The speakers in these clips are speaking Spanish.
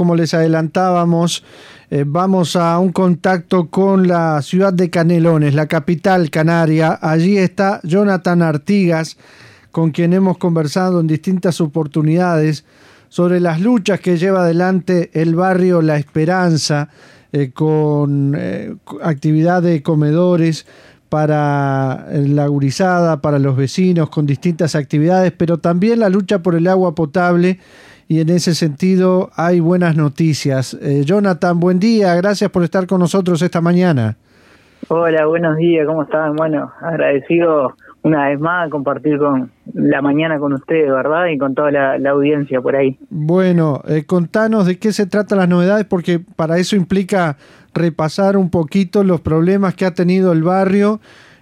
como les adelantábamos, eh, vamos a un contacto con la ciudad de Canelones, la capital canaria. Allí está Jonathan Artigas, con quien hemos conversado en distintas oportunidades sobre las luchas que lleva adelante el barrio La Esperanza, eh, con eh, actividad de comedores para la gurizada, para los vecinos, con distintas actividades, pero también la lucha por el agua potable y en ese sentido hay buenas noticias. Eh, Jonathan, buen día, gracias por estar con nosotros esta mañana. Hola, buenos días, ¿cómo están? Bueno, agradecido una vez más compartir con la mañana con ustedes, ¿verdad? Y con toda la, audiencia por ahí. Bueno, eh, contanos de qué se tratan las novedades, porque para eso implica repasar un poquito los problemas que ha tenido el barrio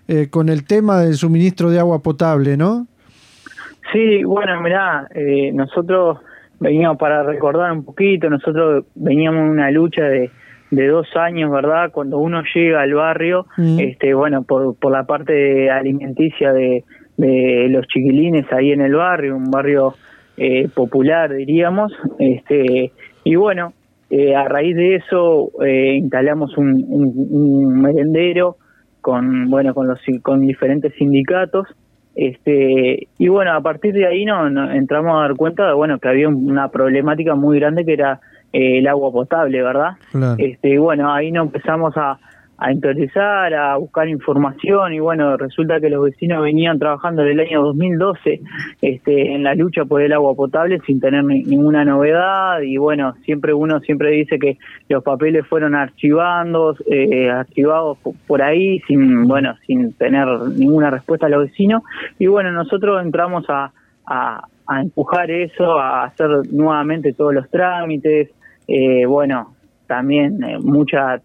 eh, con el tema del suministro de agua potable, ¿no? Sí, bueno, mirá, eh, nosotros veníamos para recordar un poquito, nosotros veníamos en una lucha de, de dos años, ¿verdad? Cuando uno llega al barrio, mm. este, bueno, por, por la parte alimenticia de, de los chiquilines ahí en el barrio, un barrio eh, popular, diríamos, este, y bueno, eh, a raíz de eso eh, instalamos un, un, merendero con bueno con los con diferentes sindicatos este y bueno a partir de ahí no, entramos a dar cuenta de bueno que había una problemática muy grande que era eh, el agua potable verdad este y bueno ahí no empezamos a, a interesar, a buscar información y bueno, resulta que los vecinos venían trabajando desde el año 2012 este, en la lucha por el agua potable sin tener ninguna novedad y bueno, siempre uno siempre dice que los papeles fueron archivando, eh, archivados por ahí sin, bueno, sin tener ninguna respuesta a los vecinos y bueno, nosotros entramos a, a, empujar eso, a hacer nuevamente todos los trámites, eh, bueno, también eh, mucha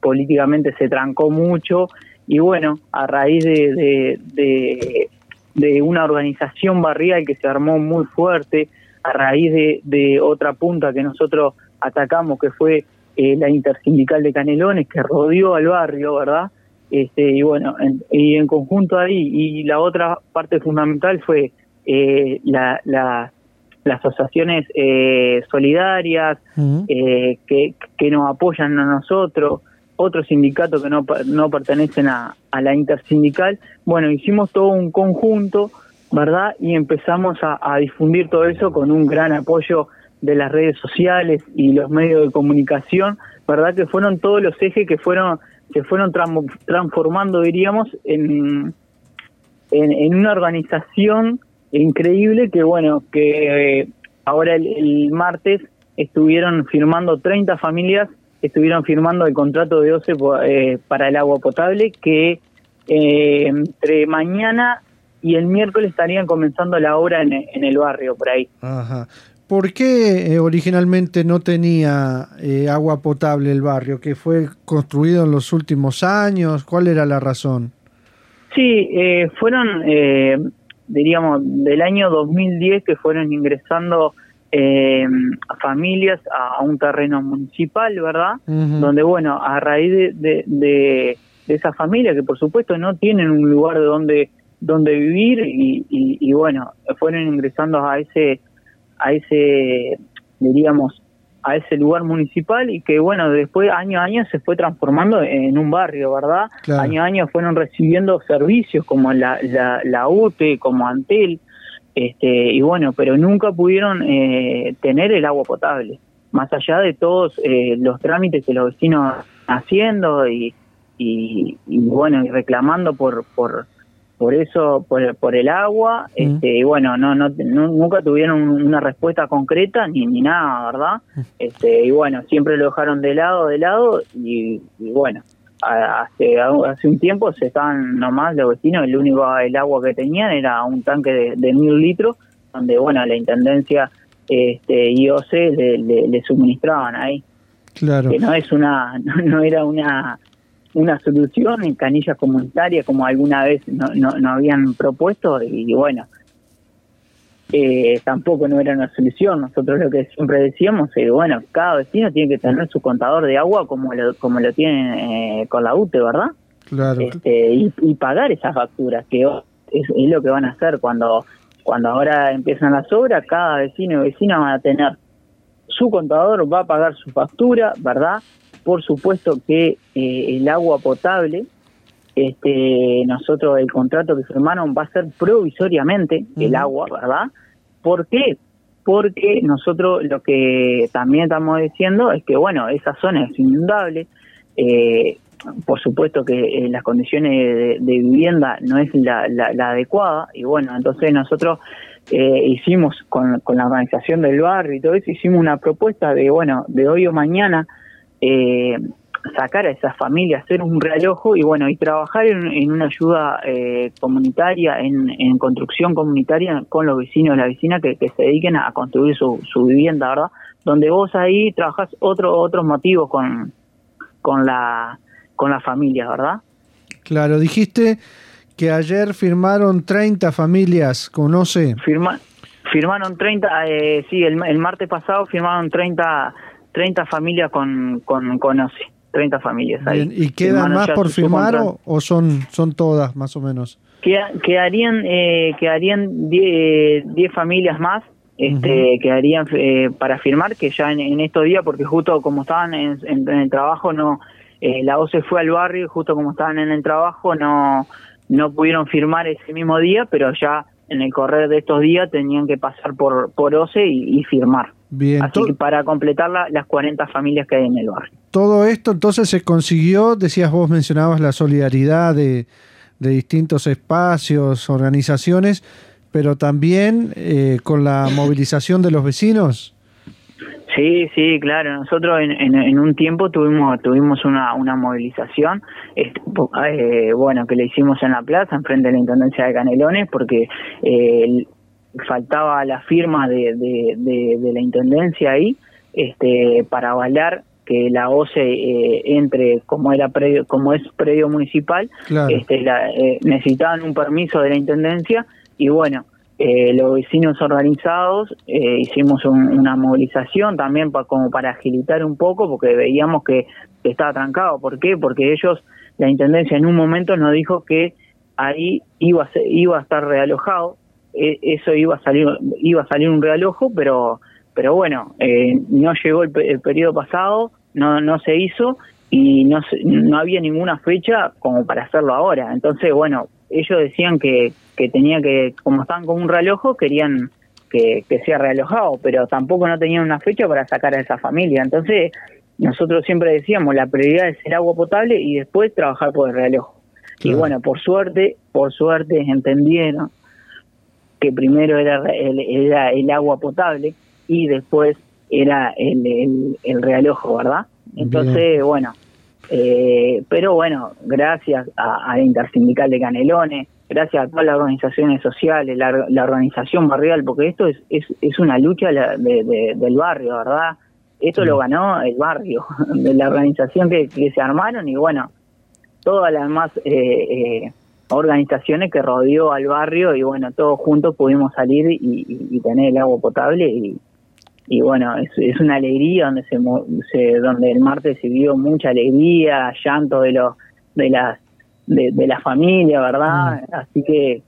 políticamente se trancó mucho y bueno, a raíz de, de, una organización barrial que se armó muy fuerte, a raíz de, otra punta que nosotros atacamos, que fue eh, la intersindical de Canelones, que rodeó al barrio, ¿verdad? Este, y bueno, y en conjunto ahí, y la otra parte fundamental fue eh, la, las asociaciones eh, solidarias que, que nos apoyan a nosotros, otros sindicatos que no, no pertenecen a, a, la intersindical. Bueno, hicimos todo un conjunto, ¿verdad? Y empezamos a, difundir todo eso con un gran apoyo de las redes sociales y los medios de comunicación, ¿verdad? Que fueron todos los ejes que fueron que fueron transformando, diríamos, en, en, una organización increíble que, bueno, que eh, ahora el, el martes estuvieron firmando 30 familias estuvieron firmando el contrato de OCE eh, para el agua potable que eh, entre mañana y el miércoles estarían comenzando la obra en, el barrio por ahí. Ajá. ¿Por qué eh, originalmente no tenía agua potable el barrio? ¿Que fue construido en los últimos años? ¿Cuál era la razón? Sí, fueron, diríamos, del año 2010 que fueron ingresando eh, familias a, un terreno municipal, ¿verdad? Donde, bueno, a raíz de, de, de, esas familias que por supuesto no tienen un lugar de donde, donde vivir y, y, bueno, fueron ingresando a ese, a ese, diríamos, a ese lugar municipal y que bueno, después año a año se fue transformando en un barrio, ¿verdad? Año a año fueron recibiendo servicios como la, la, la UTE, como Antel, este, y bueno, pero nunca pudieron eh, tener el agua potable, más allá de todos eh, los trámites que los vecinos haciendo y, y, bueno, y reclamando por, por, por eso, por, por el agua, este, y bueno, no, no, nunca tuvieron una respuesta concreta ni, ni nada, ¿verdad? Este, y bueno, siempre lo dejaron de lado, de lado, y bueno, hace, hace un tiempo se estaban nomás los vecinos, el único el agua que tenían era un tanque de, mil litros, donde bueno la intendencia este IOC le, le, suministraban ahí. Claro. Que no es una, no, era una una solución en canillas comunitarias como alguna vez no, no, no habían propuesto y bueno eh, tampoco no era una solución. Nosotros lo que siempre decíamos es, bueno, cada vecino tiene que tener su contador de agua como lo, como lo tiene eh, con la UTE, ¿verdad? Claro. Este, y, pagar esas facturas, que es, lo que van a hacer cuando, cuando ahora empiezan las obras, cada vecino y vecina van a tener su contador va a pagar su factura, ¿verdad? Por supuesto que eh, el agua potable, este, nosotros el contrato que firmaron va a ser provisoriamente el agua, ¿verdad? ¿Por qué? Porque nosotros lo que también estamos diciendo es que, bueno, esa zona es inundable, eh, por supuesto que eh, las condiciones de, vivienda no es la, la, adecuada y bueno, entonces nosotros eh, hicimos con, con, la organización del barrio y todo eso, hicimos una propuesta de, bueno, de hoy o mañana eh, sacar a esas familias, hacer un realojo y bueno, y trabajar en, una ayuda eh, comunitaria, en, en, construcción comunitaria con los vecinos y la vecina que, que se dediquen a construir su, su vivienda, ¿verdad? Donde vos ahí trabajás otro, otros motivos con, con la con la familia, ¿verdad? Claro, dijiste que ayer firmaron 30 familias con OCE. Firma, firmaron 30, eh, sí, el, martes pasado firmaron 30, 30 familias con, con, con OCE. 30 familias ahí. ¿Y quedan más por firmar o, son, son todas más o menos? quedarían eh, quedarían 10 familias más este, quedarían eh, para firmar que ya en, estos días porque justo como estaban en el trabajo no eh, la OCE fue al barrio y justo como estaban en el trabajo no, no pudieron firmar ese mismo día, pero ya en el correr de estos días tenían que pasar por, por OCE y, firmar. Bien, Así que para completar las 40 familias que hay en el barrio. Todo esto entonces se consiguió, decías vos, mencionabas la solidaridad de, de distintos espacios, organizaciones, pero también eh, con la movilización de los vecinos. Sí, sí, claro. Nosotros en, en, un tiempo tuvimos tuvimos una, una movilización, eh, bueno, que le hicimos en la plaza, enfrente de la Intendencia de Canelones, porque eh, faltaba la firma de, de, la Intendencia ahí este, para avalar que la OCE eh, entre como era predio, como es predio municipal, este, eh, necesitaban un permiso de la Intendencia y bueno, eh, los vecinos organizados eh, hicimos una movilización también como para agilitar un poco porque veíamos que, estaba trancado. ¿Por qué? Porque ellos, la Intendencia en un momento nos dijo que ahí iba a, iba a estar realojado, eso iba a salir iba a salir un realojo, pero pero bueno, eh, no llegó el, el, periodo pasado, no no se hizo y no no había ninguna fecha como para hacerlo ahora. Entonces, bueno, ellos decían que, que tenía que, como estaban con un realojo, querían que, que sea realojado, pero tampoco no tenían una fecha para sacar a esa familia. Entonces, nosotros siempre decíamos, la prioridad es el agua potable y después trabajar por el realojo. Y bueno, por suerte, por suerte entendieron que primero era el, era el agua potable y después era el, el, el realojo, ¿verdad? Entonces, bueno, eh, pero bueno, gracias a, la Intersindical de Canelones, gracias a todas las organizaciones sociales, la, organización barrial, porque esto es, es, es una lucha de, del barrio, ¿verdad? Esto lo ganó el barrio, de la organización que, se armaron y bueno, todas las demás eh, eh, organizaciones que rodeó al barrio y bueno, todos juntos pudimos salir y, y tener el agua potable y, y bueno, es, es una alegría donde se, donde el martes se vio mucha alegría, llanto de los de las de, la familia, ¿verdad? Mm. Así que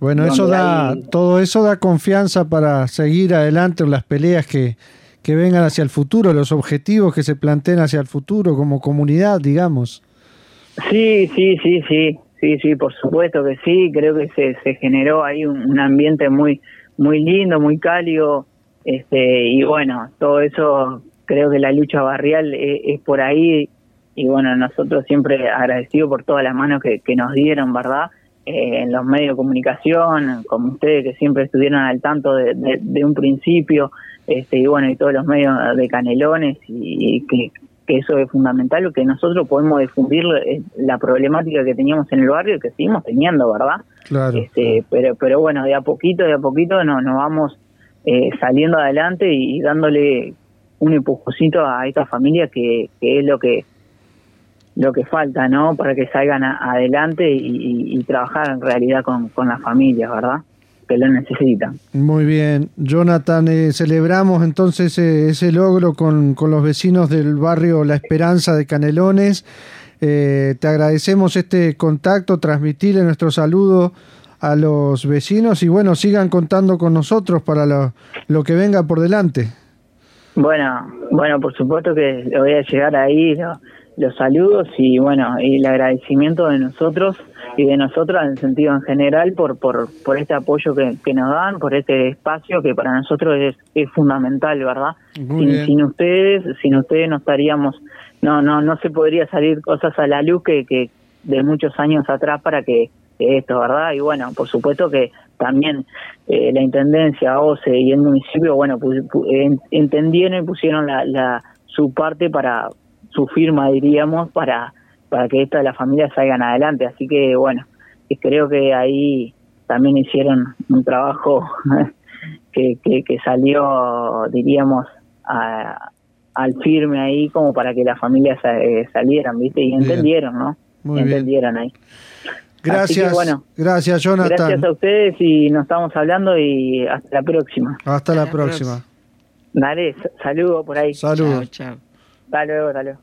bueno, eso da todo eso da confianza para seguir adelante en las peleas que que vengan hacia el futuro, los objetivos que se planteen hacia el futuro como comunidad, digamos. Sí, sí, sí, sí, sí, sí, por supuesto que sí. Creo que se, se generó ahí un, ambiente muy muy lindo, muy cálido este, y bueno, todo eso creo que la lucha barrial es, por ahí y bueno, nosotros siempre agradecidos por todas las manos que, nos dieron, ¿verdad? Eh, en los medios de comunicación, como ustedes que siempre estuvieron al tanto de, un principio, este, y bueno, y todos los medios de canelones, y, que, eso es fundamental, que nosotros podemos difundir eh, la problemática que teníamos en el barrio y que seguimos teniendo, ¿verdad? Claro. Este, pero, pero bueno, de a poquito, de a poquito nos, nos vamos eh, saliendo adelante y, dándole un empujoncito a esta familia que, es lo que lo que falta, ¿no? Para que salgan adelante y, trabajar en realidad con, con las familias, ¿verdad? Que lo necesitan. Muy bien. Jonathan, eh, celebramos entonces eh, ese logro con, con, los vecinos del barrio La Esperanza de Canelones. te agradecemos este contacto, transmitirle nuestro saludo a los vecinos y bueno, sigan contando con nosotros para lo, lo que venga por delante. Bueno, bueno, por supuesto que voy a llegar ahí los saludos y bueno, y el agradecimiento de nosotros y de nosotros en el sentido en general por por, por este apoyo que, que nos dan, por este espacio que para nosotros es, es fundamental, ¿verdad? Sin, sin, ustedes, sin ustedes no estaríamos, no no no se podría salir cosas a la luz que, que de muchos años atrás para que esto, ¿verdad? Y bueno, por supuesto que también eh, la Intendencia, OCE y el municipio, bueno, entendieron y pusieron la, la, su parte para, su firma, diríamos, para, para que esto de la familia salgan adelante. Así que, bueno, creo que ahí también hicieron un trabajo que, que, salió, diríamos, al firme ahí como para que las familias eh, salieran, ¿viste? Y entendieron, ¿no? Muy entendieron ahí. Gracias, bueno, gracias Jonathan. Gracias a ustedes y nos estamos hablando y hasta la próxima. Hasta la, próxima. Dale, saludo por ahí. Saludos. Chao, chao. Hasta luego.